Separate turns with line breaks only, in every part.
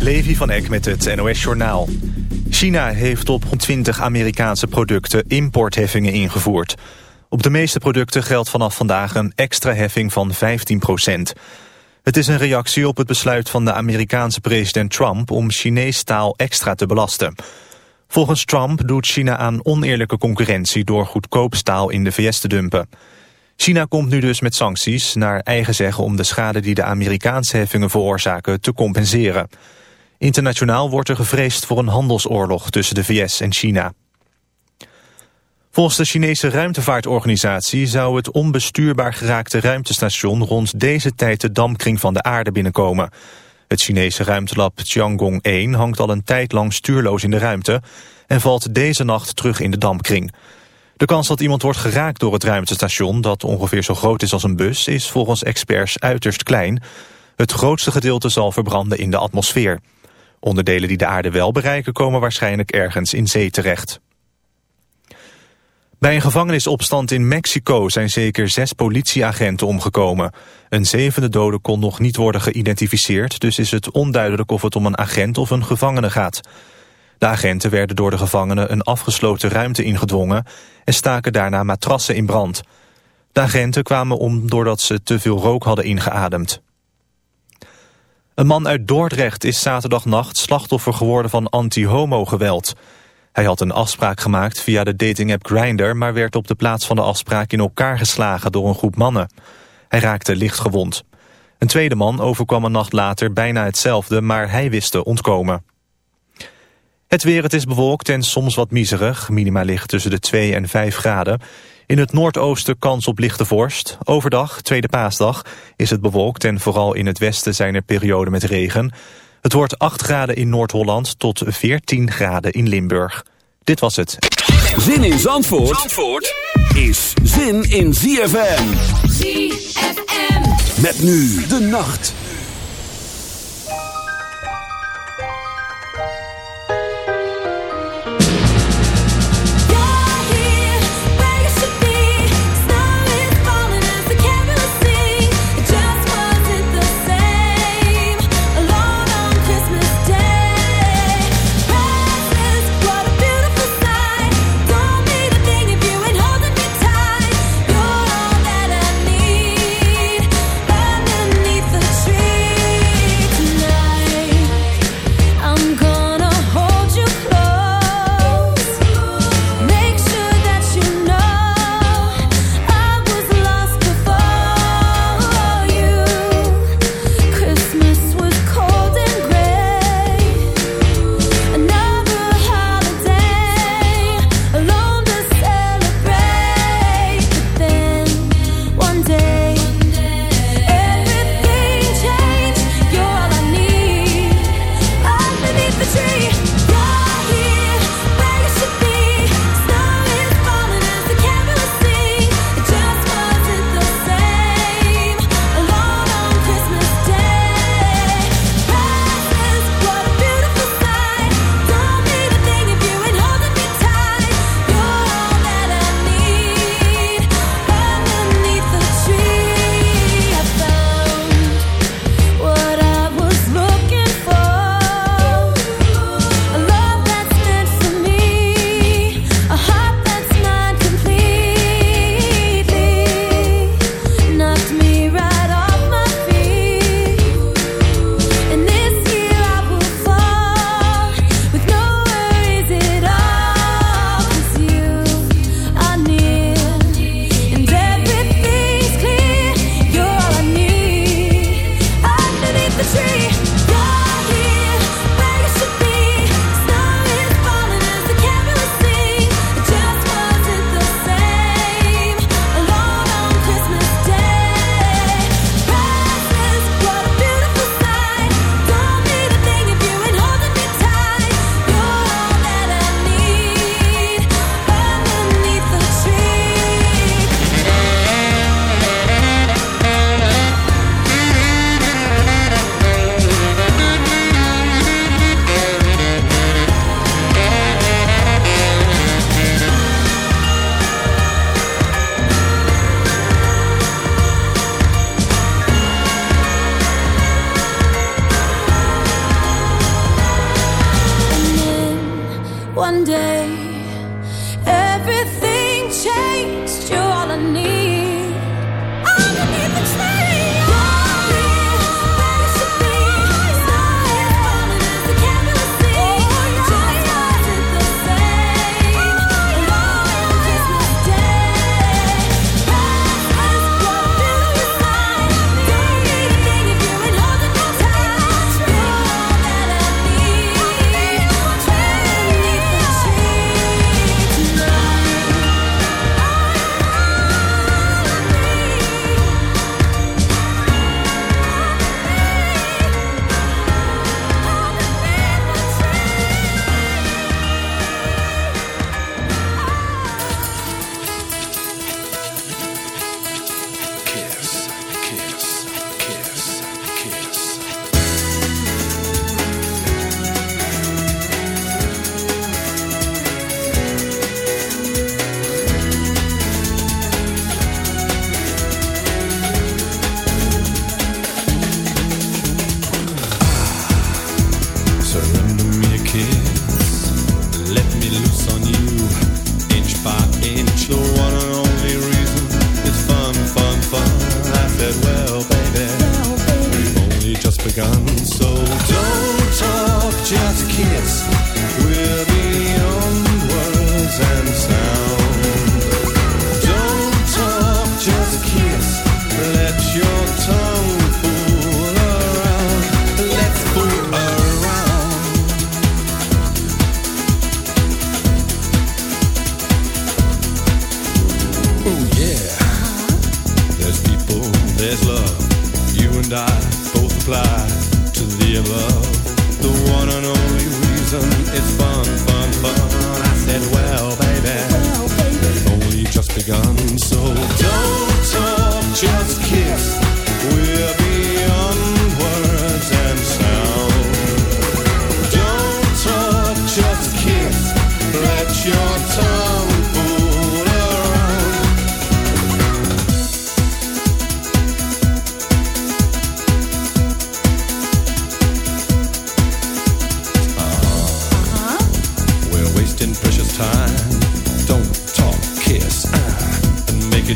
Levi van Eck met het NOS-journaal. China heeft op 20 Amerikaanse producten importheffingen ingevoerd. Op de meeste producten geldt vanaf vandaag een extra heffing van 15 procent. Het is een reactie op het besluit van de Amerikaanse president Trump... om Chinees staal extra te belasten. Volgens Trump doet China aan oneerlijke concurrentie... door goedkoop staal in de VS te dumpen. China komt nu dus met sancties, naar eigen zeggen... om de schade die de Amerikaanse heffingen veroorzaken te compenseren. Internationaal wordt er gevreesd voor een handelsoorlog tussen de VS en China. Volgens de Chinese ruimtevaartorganisatie zou het onbestuurbaar geraakte ruimtestation rond deze tijd de dampkring van de aarde binnenkomen. Het Chinese ruimtelab Tiangong-1 hangt al een tijd lang stuurloos in de ruimte en valt deze nacht terug in de dampkring. De kans dat iemand wordt geraakt door het ruimtestation, dat ongeveer zo groot is als een bus, is volgens experts uiterst klein. Het grootste gedeelte zal verbranden in de atmosfeer. Onderdelen die de aarde wel bereiken komen waarschijnlijk ergens in zee terecht. Bij een gevangenisopstand in Mexico zijn zeker zes politieagenten omgekomen. Een zevende dode kon nog niet worden geïdentificeerd... dus is het onduidelijk of het om een agent of een gevangene gaat. De agenten werden door de gevangenen een afgesloten ruimte ingedwongen... en staken daarna matrassen in brand. De agenten kwamen om doordat ze te veel rook hadden ingeademd. Een man uit Dordrecht is zaterdagnacht slachtoffer geworden van anti-homo-geweld. Hij had een afspraak gemaakt via de datingapp Grindr... maar werd op de plaats van de afspraak in elkaar geslagen door een groep mannen. Hij raakte licht gewond. Een tweede man overkwam een nacht later bijna hetzelfde... maar hij wist te ontkomen. Het weer, het is bewolkt en soms wat miserig. Minima ligt tussen de 2 en 5 graden. In het noordoosten kans op lichte vorst. Overdag, tweede paasdag, is het bewolkt en vooral in het westen zijn er perioden met regen. Het wordt 8 graden in Noord-Holland tot 14 graden in Limburg. Dit was het.
Zin in Zandvoort, Zandvoort is zin in ZFM. ZFM. Met nu de nacht.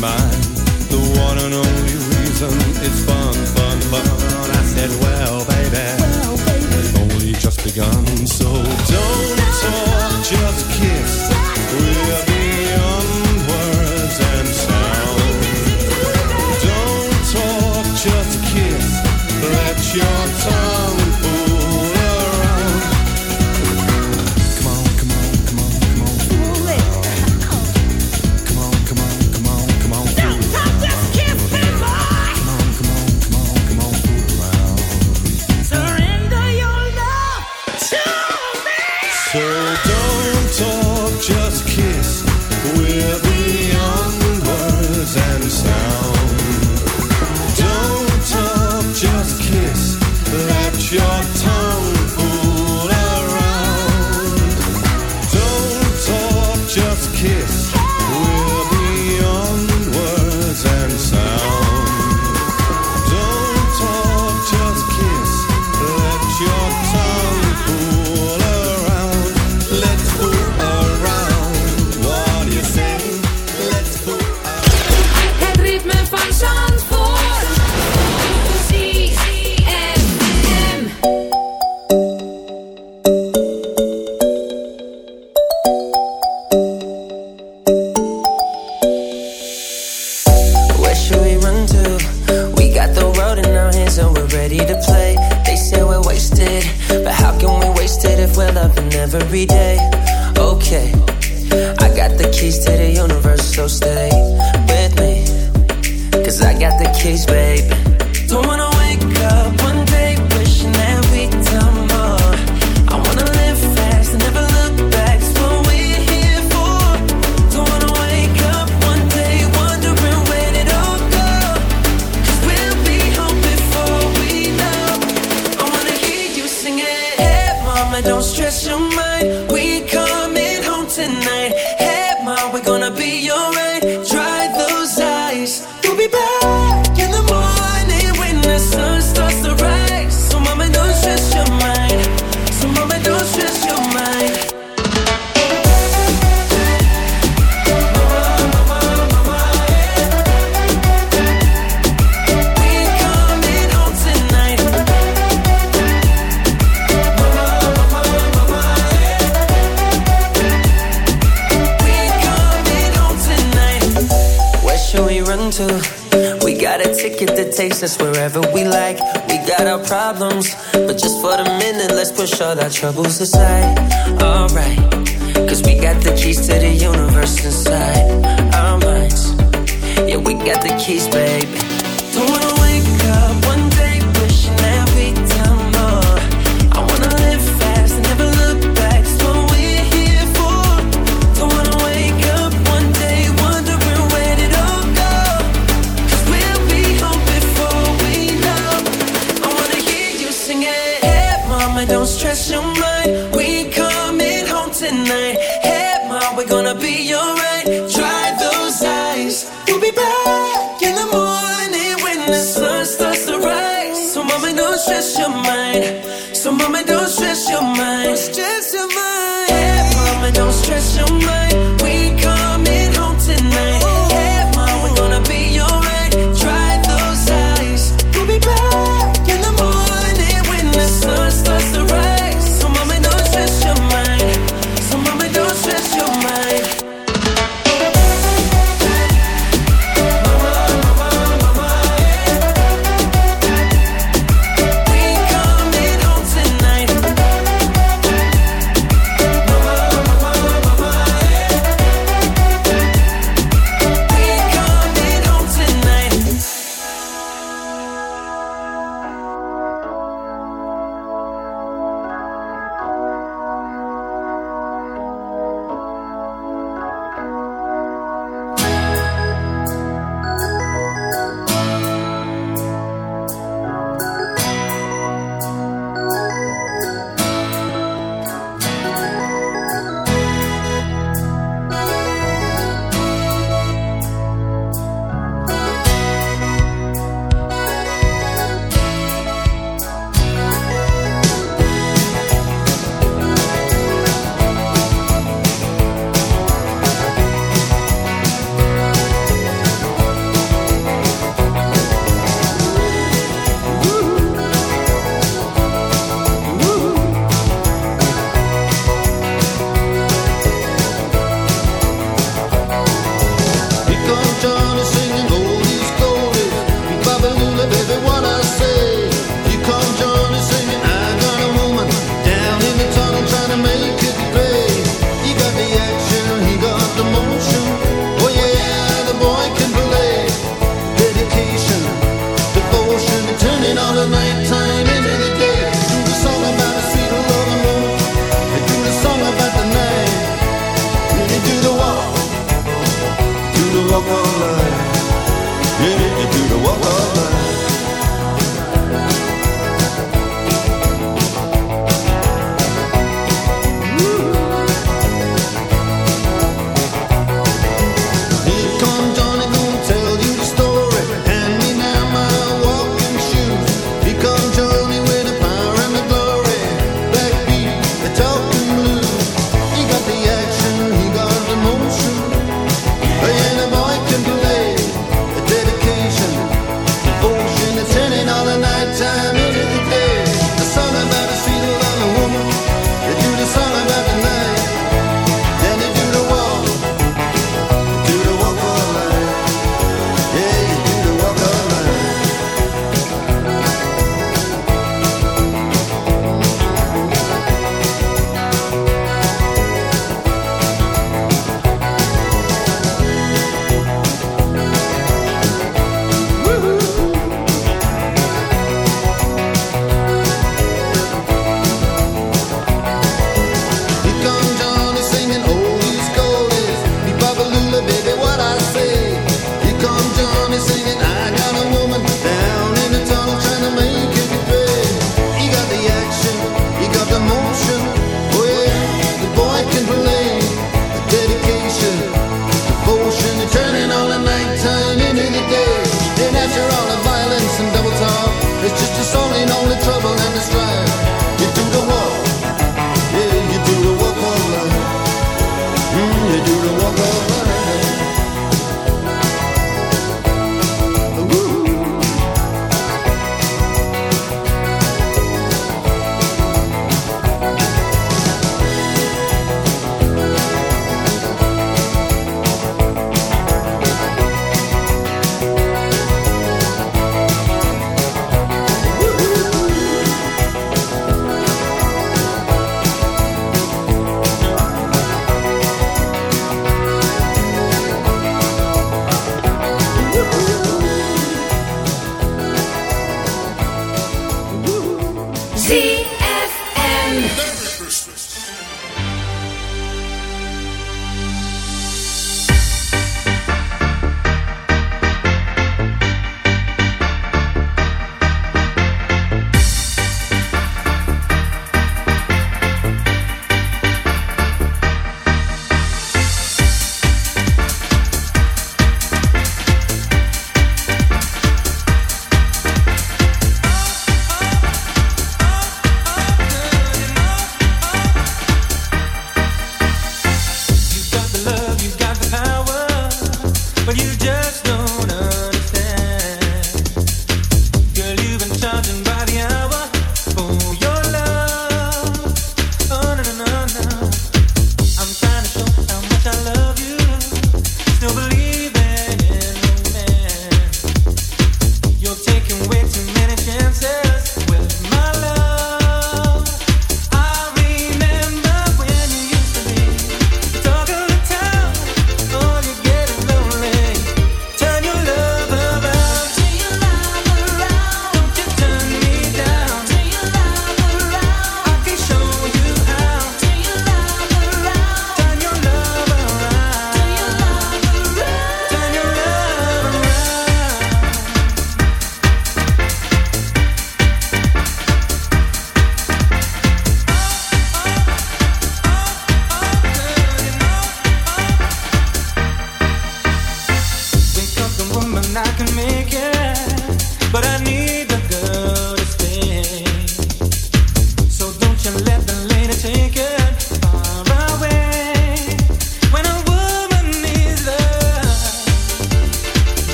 My. got the keys, baby. troubles aside. mama, don't stress your mind. Don't stress your mind. Yeah, mama, don't stress your mind.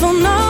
son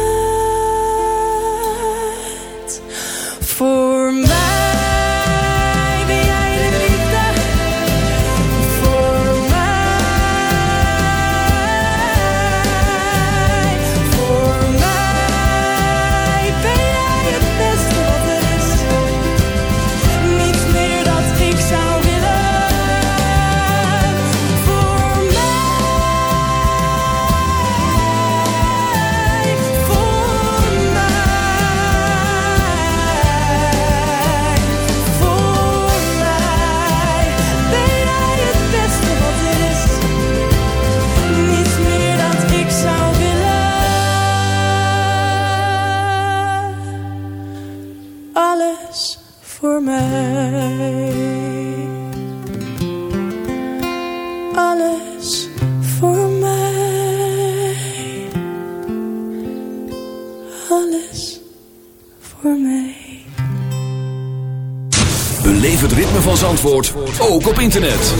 Ook op internet.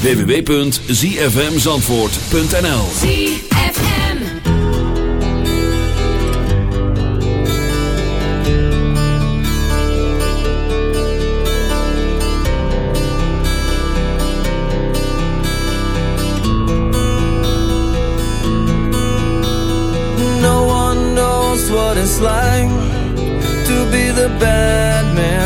www.zfmzandvoort.nl
No one knows what it's like to be the bad man,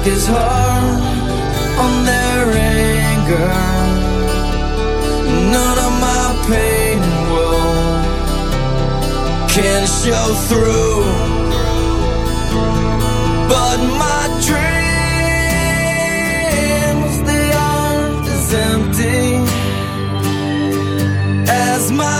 Back his heart on their anger. None of my pain woe can show through. But my dreams, they aren't as empty as my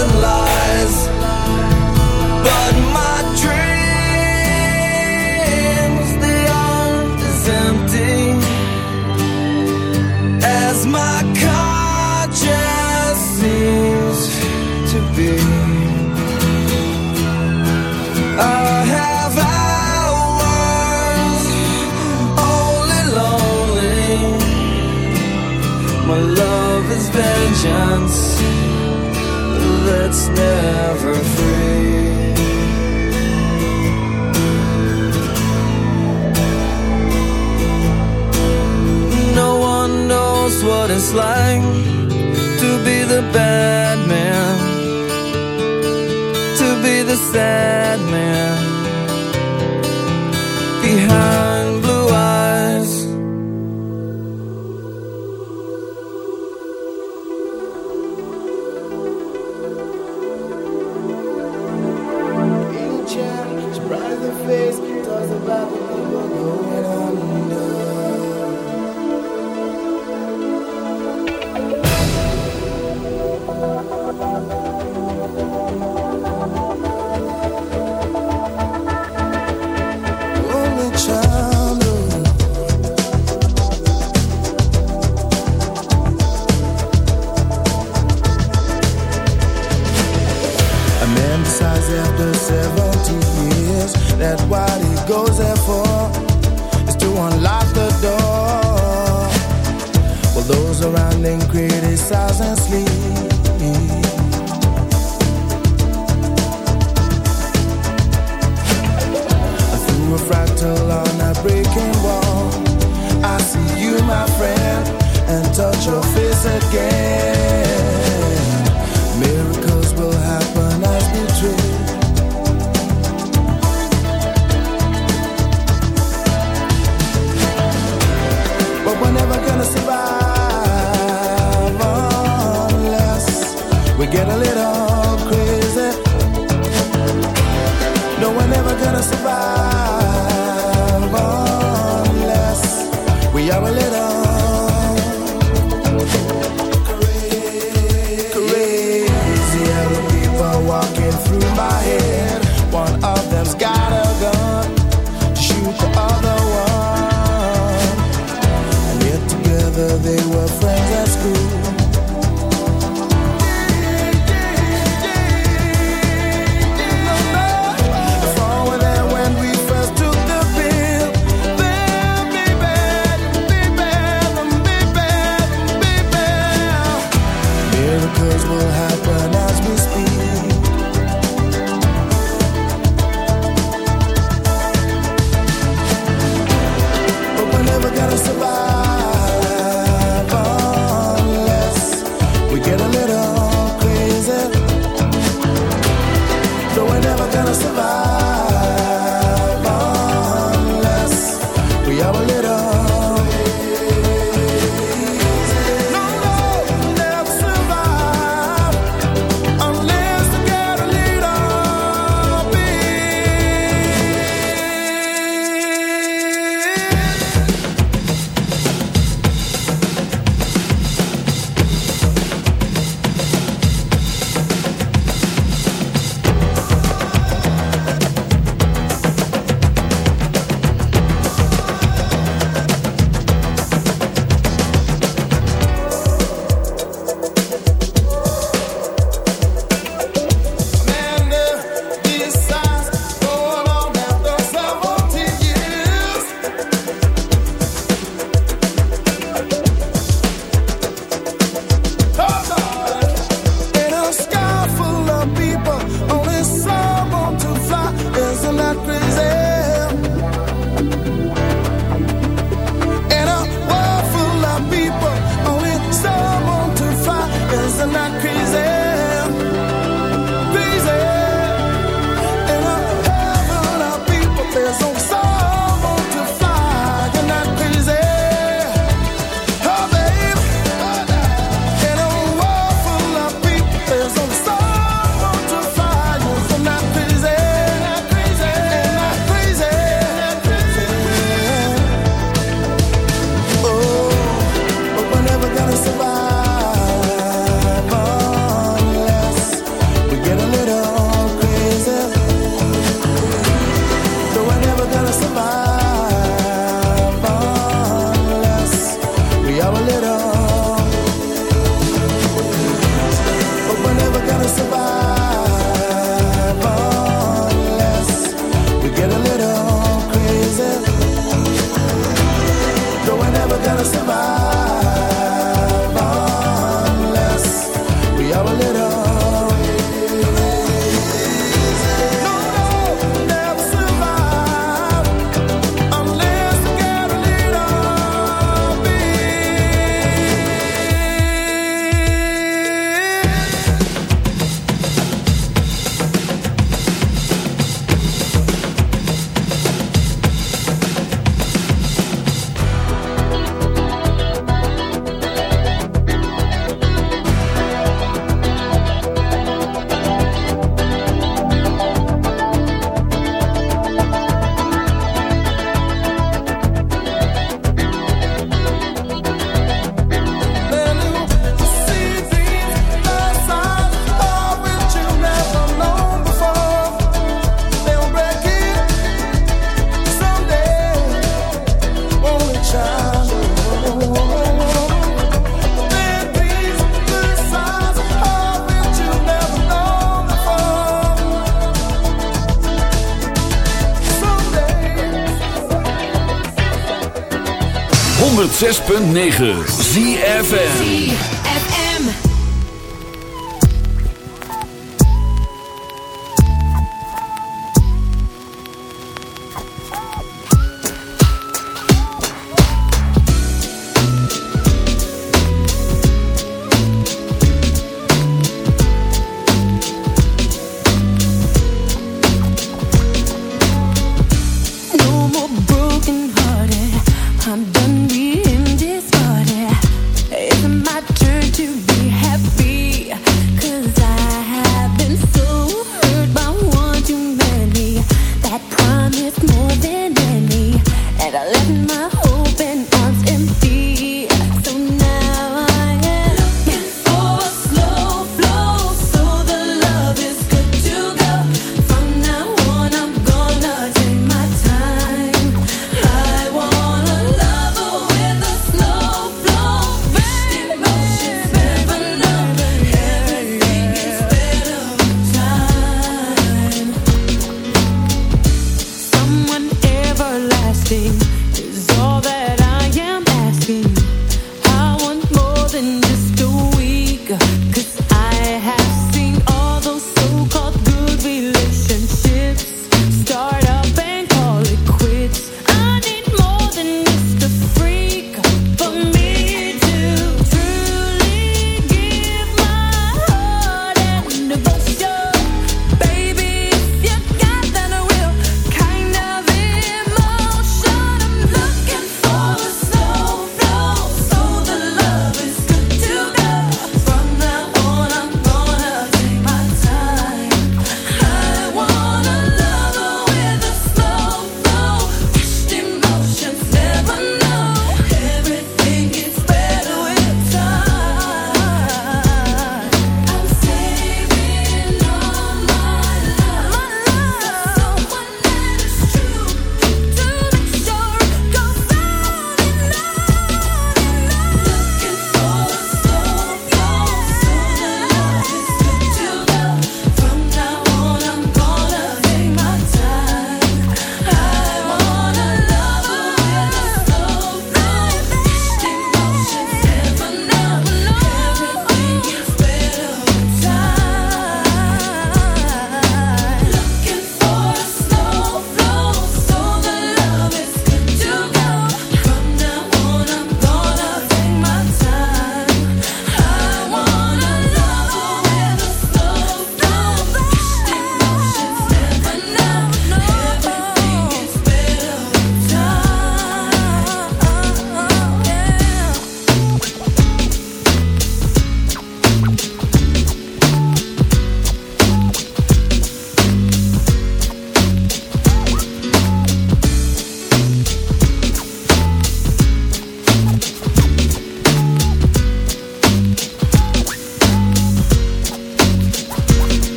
My love is vengeance that's never free. No one knows what it's like to be the bad man, to be the sad man behind você vai.
106.9
ZFN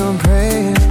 I'm praying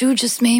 you
just made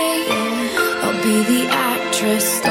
be the actress.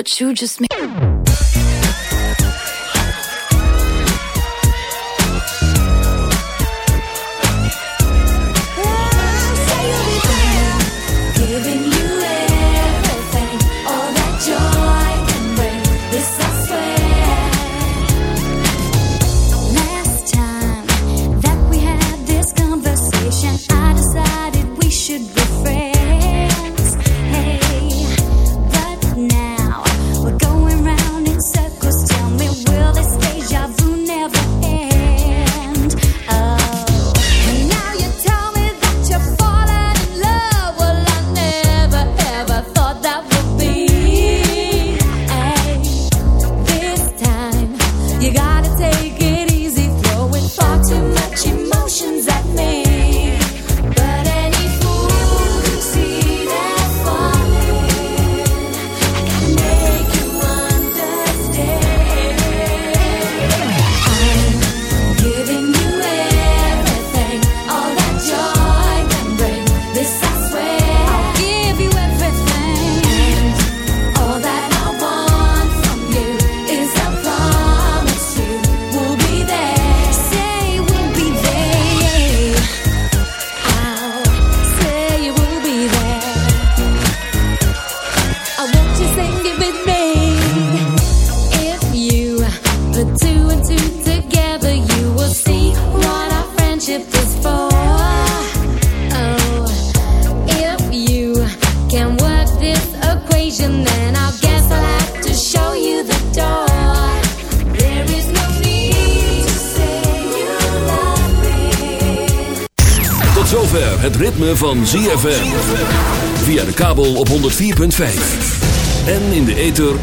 what you just made.